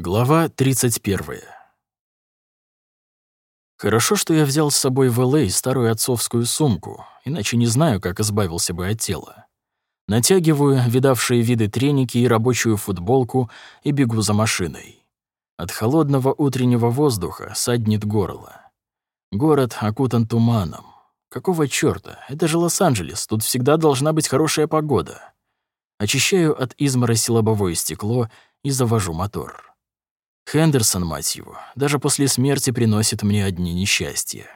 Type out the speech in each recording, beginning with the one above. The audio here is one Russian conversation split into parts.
Глава 31. Хорошо, что я взял с собой в Л.А. старую отцовскую сумку, иначе не знаю, как избавился бы от тела. Натягиваю видавшие виды треники и рабочую футболку и бегу за машиной. От холодного утреннего воздуха саднет горло. Город окутан туманом. Какого чёрта? Это же Лос-Анджелес, тут всегда должна быть хорошая погода. Очищаю от измороси лобовое стекло и завожу мотор. Хендерсон, мать его, даже после смерти приносит мне одни несчастья.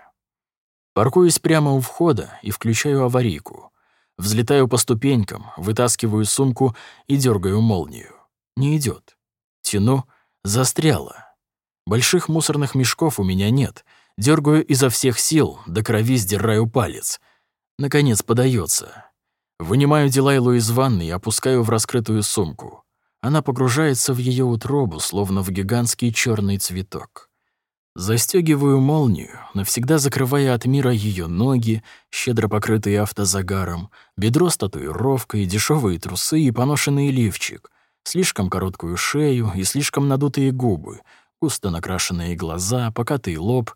Паркуюсь прямо у входа и включаю аварийку. Взлетаю по ступенькам, вытаскиваю сумку и дергаю молнию. Не идет. Тяну, застряла. Больших мусорных мешков у меня нет. Дергаю изо всех сил, до крови сдираю палец. Наконец подается. Вынимаю Дилайлу из ванны и опускаю в раскрытую сумку. Она погружается в ее утробу, словно в гигантский черный цветок. Застегиваю молнию, навсегда закрывая от мира ее ноги, щедро покрытые автозагаром, бедро с татуировкой, дешевые трусы и поношенный лифчик, слишком короткую шею и слишком надутые губы, густо накрашенные глаза, покатый лоб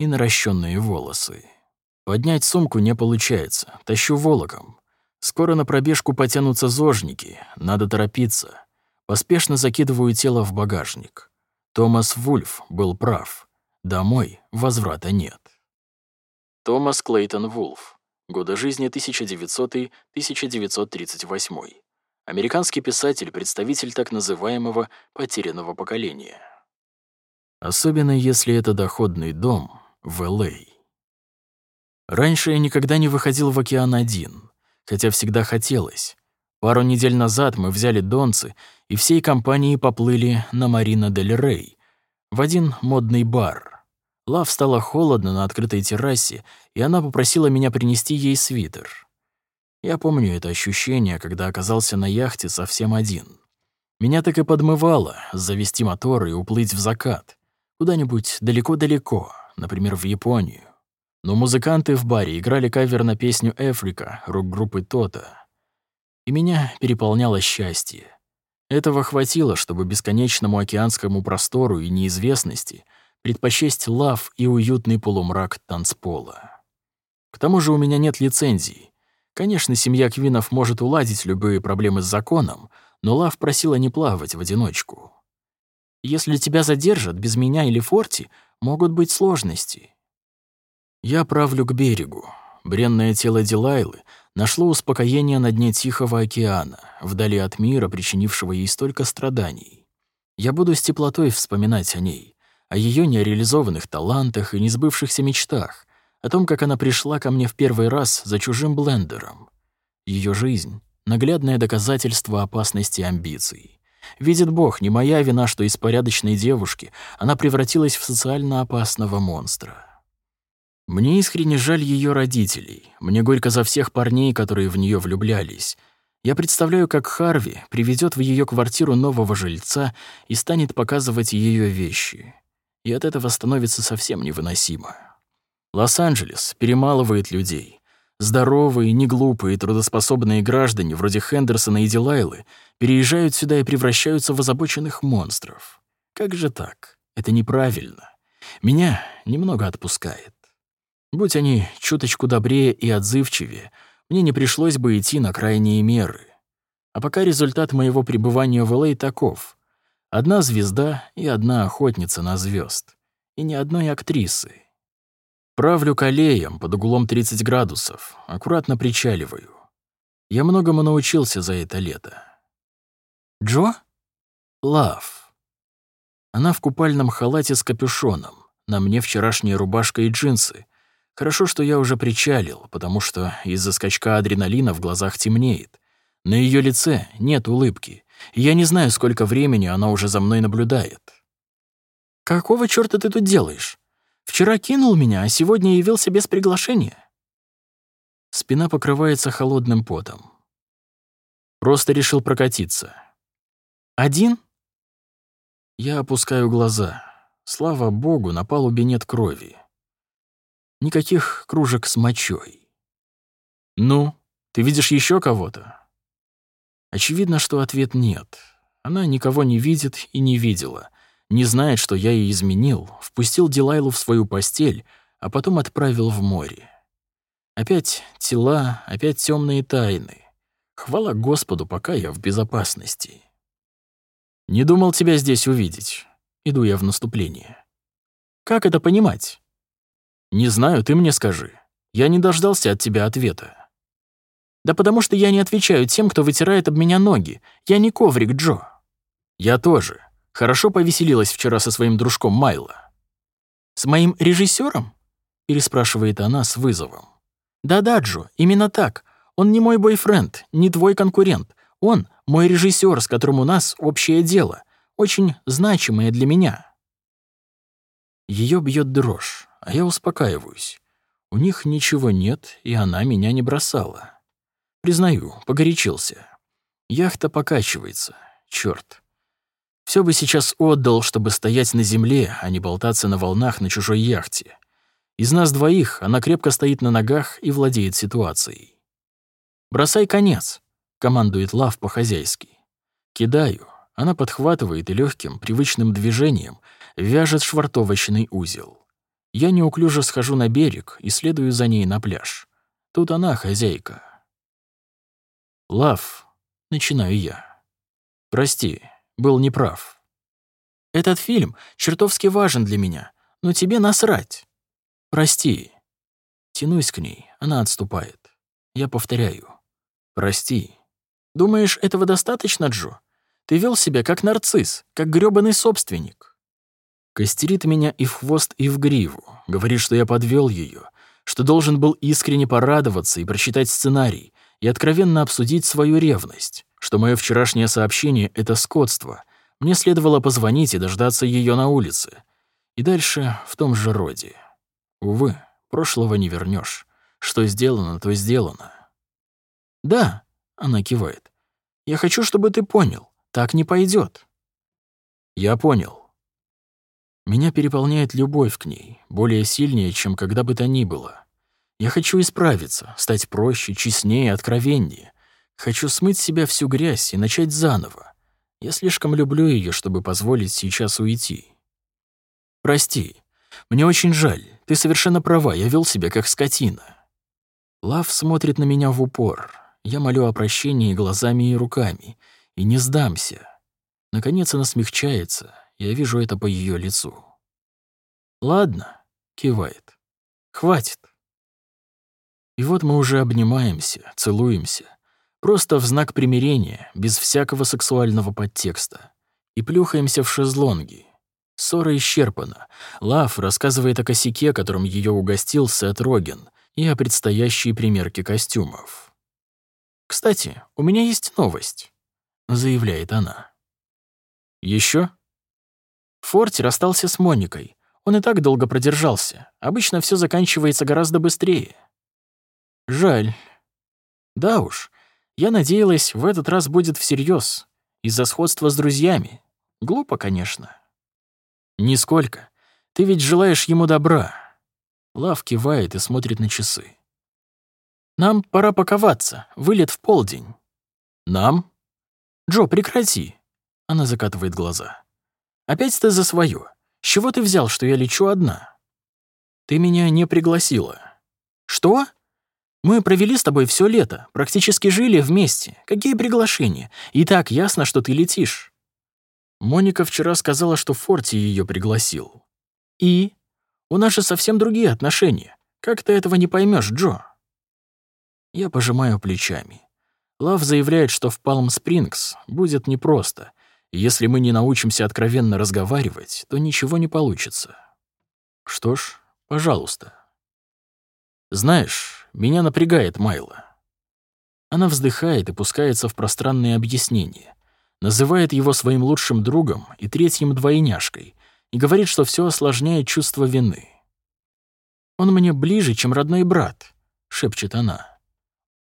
и наращенные волосы. Поднять сумку не получается, тащу волоком. Скоро на пробежку потянутся зожники, надо торопиться. Поспешно закидываю тело в багажник. Томас Вульф был прав. Домой возврата нет. Томас Клейтон Вулф. Годы жизни 1900-1938. Американский писатель, представитель так называемого «потерянного поколения». Особенно если это доходный дом в Л.А. Раньше я никогда не выходил в океан один, хотя всегда хотелось. Пару недель назад мы взяли донцы и всей компанией поплыли на Марина дель Рей, в один модный бар. Лав стало холодно на открытой террасе, и она попросила меня принести ей свитер. Я помню это ощущение, когда оказался на яхте совсем один. Меня так и подмывало завести мотор и уплыть в закат, куда-нибудь далеко-далеко, например, в Японию. Но музыканты в баре играли кавер на песню «Эфрика» рок-группы «Тота», и меня переполняло счастье. Этого хватило, чтобы бесконечному океанскому простору и неизвестности предпочесть лав и уютный полумрак танцпола. К тому же у меня нет лицензии. Конечно, семья Квинов может уладить любые проблемы с законом, но Лав просила не плавать в одиночку. «Если тебя задержат без меня или Форти, могут быть сложности». Я правлю к берегу. Бренное тело Дилайлы нашло успокоение на дне Тихого океана, вдали от мира, причинившего ей столько страданий. Я буду с теплотой вспоминать о ней, о ее нереализованных талантах и несбывшихся мечтах, о том, как она пришла ко мне в первый раз за чужим блендером. Ее жизнь — наглядное доказательство опасности амбиций. Видит Бог, не моя вина, что из порядочной девушки она превратилась в социально опасного монстра. Мне искренне жаль ее родителей. Мне горько за всех парней, которые в нее влюблялись. Я представляю, как Харви приведет в ее квартиру нового жильца и станет показывать ее вещи. И от этого становится совсем невыносимо. Лос-Анджелес перемалывает людей. Здоровые, неглупые, трудоспособные граждане, вроде Хендерсона и Дилайлы, переезжают сюда и превращаются в озабоченных монстров. Как же так? Это неправильно. Меня немного отпускает. Будь они чуточку добрее и отзывчивее, мне не пришлось бы идти на крайние меры. А пока результат моего пребывания в Л.А. таков. Одна звезда и одна охотница на звезд, И ни одной актрисы. Правлю колеем под углом 30 градусов, аккуратно причаливаю. Я многому научился за это лето. Джо? Лав. Она в купальном халате с капюшоном. На мне вчерашняя рубашка и джинсы. Хорошо, что я уже причалил, потому что из-за скачка адреналина в глазах темнеет. На ее лице нет улыбки, я не знаю, сколько времени она уже за мной наблюдает. «Какого чёрта ты тут делаешь? Вчера кинул меня, а сегодня явился без приглашения». Спина покрывается холодным потом. Просто решил прокатиться. «Один?» Я опускаю глаза. Слава богу, на палубе нет крови. Никаких кружек с мочой. «Ну, ты видишь еще кого-то?» Очевидно, что ответ нет. Она никого не видит и не видела. не знает, что я ей изменил, впустил Дилайлу в свою постель, а потом отправил в море. Опять тела, опять темные тайны. Хвала Господу, пока я в безопасности. Не думал тебя здесь увидеть. Иду я в наступление. Как это понимать? Не знаю, ты мне скажи. Я не дождался от тебя ответа. Да потому что я не отвечаю тем, кто вытирает об меня ноги. Я не коврик, Джо. Я тоже. Хорошо повеселилась вчера со своим дружком Майло. С моим режиссером? переспрашивает она с вызовом. Да-да, Джо, именно так. Он не мой бойфренд, не твой конкурент. Он мой режиссер, с которым у нас общее дело, очень значимое для меня. Ее бьет дрожь, а я успокаиваюсь. У них ничего нет, и она меня не бросала. Признаю, погорячился. Яхта покачивается. Черт. Все бы сейчас отдал, чтобы стоять на земле, а не болтаться на волнах на чужой яхте. Из нас двоих она крепко стоит на ногах и владеет ситуацией. «Бросай конец», — командует Лав по-хозяйски. Кидаю. Она подхватывает и легким, привычным движением вяжет швартовочный узел. Я неуклюже схожу на берег и следую за ней на пляж. Тут она хозяйка. «Лав», — начинаю я. «Прости, был неправ. Этот фильм чертовски важен для меня, но тебе насрать. Прости. Тянусь к ней, она отступает. Я повторяю. Прости. Думаешь, этого достаточно, Джо? Ты вел себя как нарцисс, как грёбаный собственник. Костерит меня и в хвост, и в гриву. Говорит, что я подвел ее, что должен был искренне порадоваться и прочитать сценарий, и откровенно обсудить свою ревность что мое вчерашнее сообщение — это скотство. Мне следовало позвонить и дождаться ее на улице. И дальше в том же роде. Увы, прошлого не вернешь. Что сделано, то сделано. «Да», — она кивает. «Я хочу, чтобы ты понял. Так не пойдет. «Я понял». Меня переполняет любовь к ней, более сильнее, чем когда бы то ни было. Я хочу исправиться, стать проще, честнее, откровеннее, Хочу смыть с себя всю грязь и начать заново. Я слишком люблю ее, чтобы позволить сейчас уйти. Прости, мне очень жаль. Ты совершенно права, я вел себя как скотина. Лав смотрит на меня в упор. Я молю о прощении глазами и руками. И не сдамся. Наконец она смягчается. Я вижу это по ее лицу. «Ладно», — кивает. «Хватит». И вот мы уже обнимаемся, целуемся. Просто в знак примирения, без всякого сексуального подтекста. И плюхаемся в шезлонги. Ссора исчерпана. Лав рассказывает о косяке, которым ее угостил Сет Роген, и о предстоящей примерке костюмов. «Кстати, у меня есть новость», — заявляет она. Еще? Форти расстался с Моникой. Он и так долго продержался. Обычно все заканчивается гораздо быстрее. Жаль. Да уж, я надеялась, в этот раз будет всерьез, из-за сходства с друзьями. Глупо, конечно. Нисколько. Ты ведь желаешь ему добра. Лав кивает и смотрит на часы. Нам пора паковаться. Вылет в полдень. Нам? Джо, прекрати. Она закатывает глаза. Опять ты за свое. С чего ты взял, что я лечу одна? Ты меня не пригласила. Что? Мы провели с тобой все лето, практически жили вместе. Какие приглашения? И так ясно, что ты летишь». Моника вчера сказала, что Форти ее пригласил. «И? У нас же совсем другие отношения. Как ты этого не поймешь, Джо?» Я пожимаю плечами. Лав заявляет, что в Палм-Спрингс будет непросто. Если мы не научимся откровенно разговаривать, то ничего не получится. Что ж, пожалуйста. Знаешь, меня напрягает Майла. Она вздыхает и пускается в пространные объяснения. Называет его своим лучшим другом и третьим двойняшкой и говорит, что все осложняет чувство вины. «Он мне ближе, чем родной брат», — шепчет она.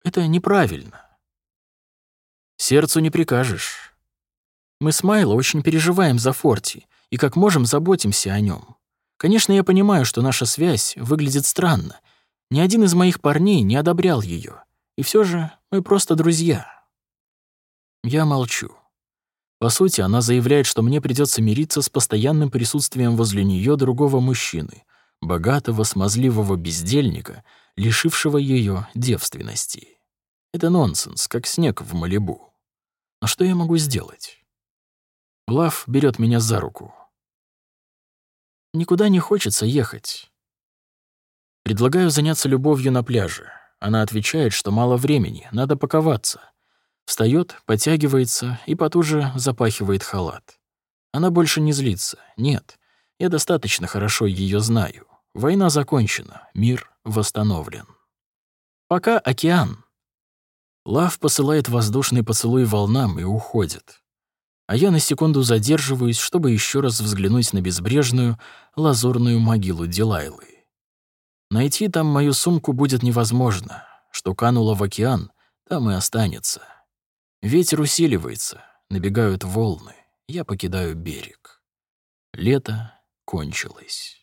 «Это неправильно». «Сердцу не прикажешь. Мы с Майло очень переживаем за Форти и как можем заботимся о нем. Конечно, я понимаю, что наша связь выглядит странно, ни один из моих парней не одобрял ее, и все же мы просто друзья. Я молчу. По сути, она заявляет, что мне придется мириться с постоянным присутствием возле нее другого мужчины, богатого, смазливого бездельника, лишившего ее девственности. Это нонсенс, как снег в Малибу. Но что я могу сделать? Лав берет меня за руку. Никуда не хочется ехать. Предлагаю заняться любовью на пляже. Она отвечает, что мало времени, надо паковаться. Встает, подтягивается и потуже запахивает халат. Она больше не злится. Нет, я достаточно хорошо ее знаю. Война закончена, мир восстановлен. Пока океан. Лав посылает воздушный поцелуй волнам и уходит. А я на секунду задерживаюсь, чтобы еще раз взглянуть на безбрежную лазурную могилу Дилайлы. Найти там мою сумку будет невозможно. Что кануло в океан, там и останется. Ветер усиливается, набегают волны. Я покидаю берег. Лето кончилось.